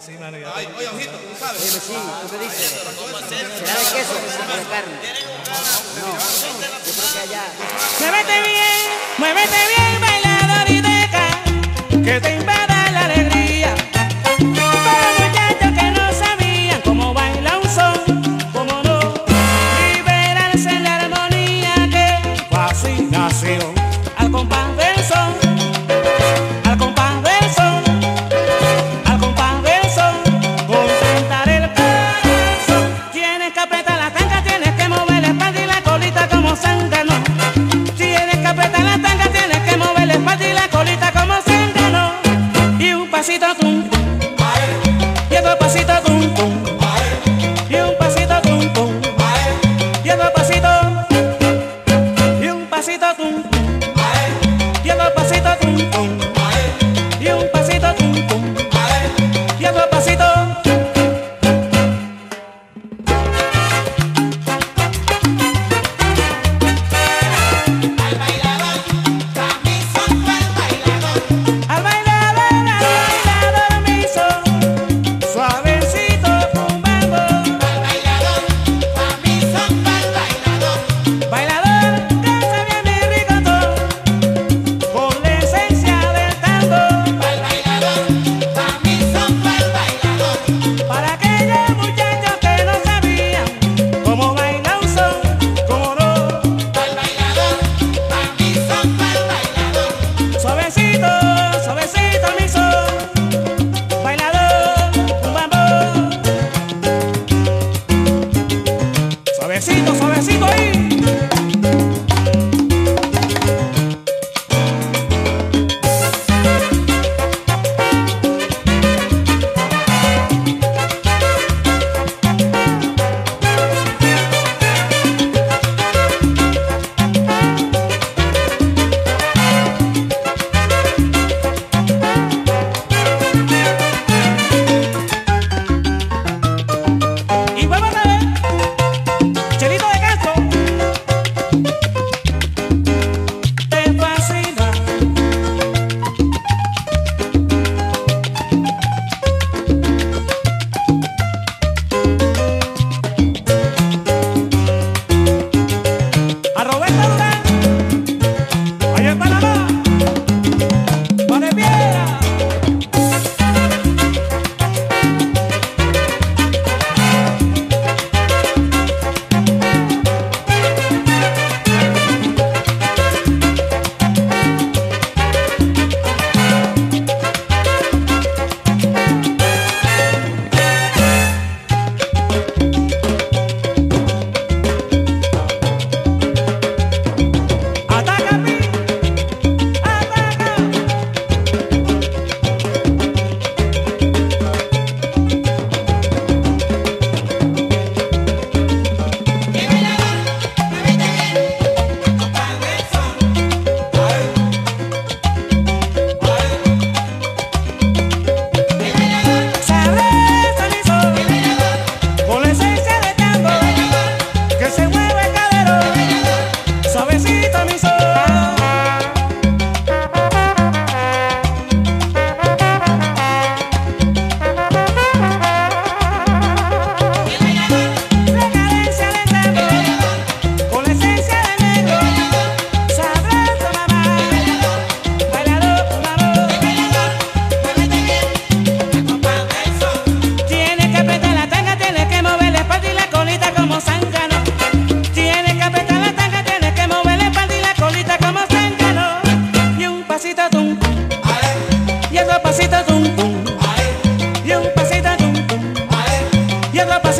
Sí, mano, ya. Ay, oye, ojito, tú sabes. Oye, sí, tú me dices. ¿Será de queso o de carne? No, yo creo que allá. ¡Muévete bien! ¡Muévete bien! pasito tum tum, lleva pasito tum tum, y un pasito tum tum, lleva pasito, y un pasito tum tum, lleva pasito tum tum. piedra pasa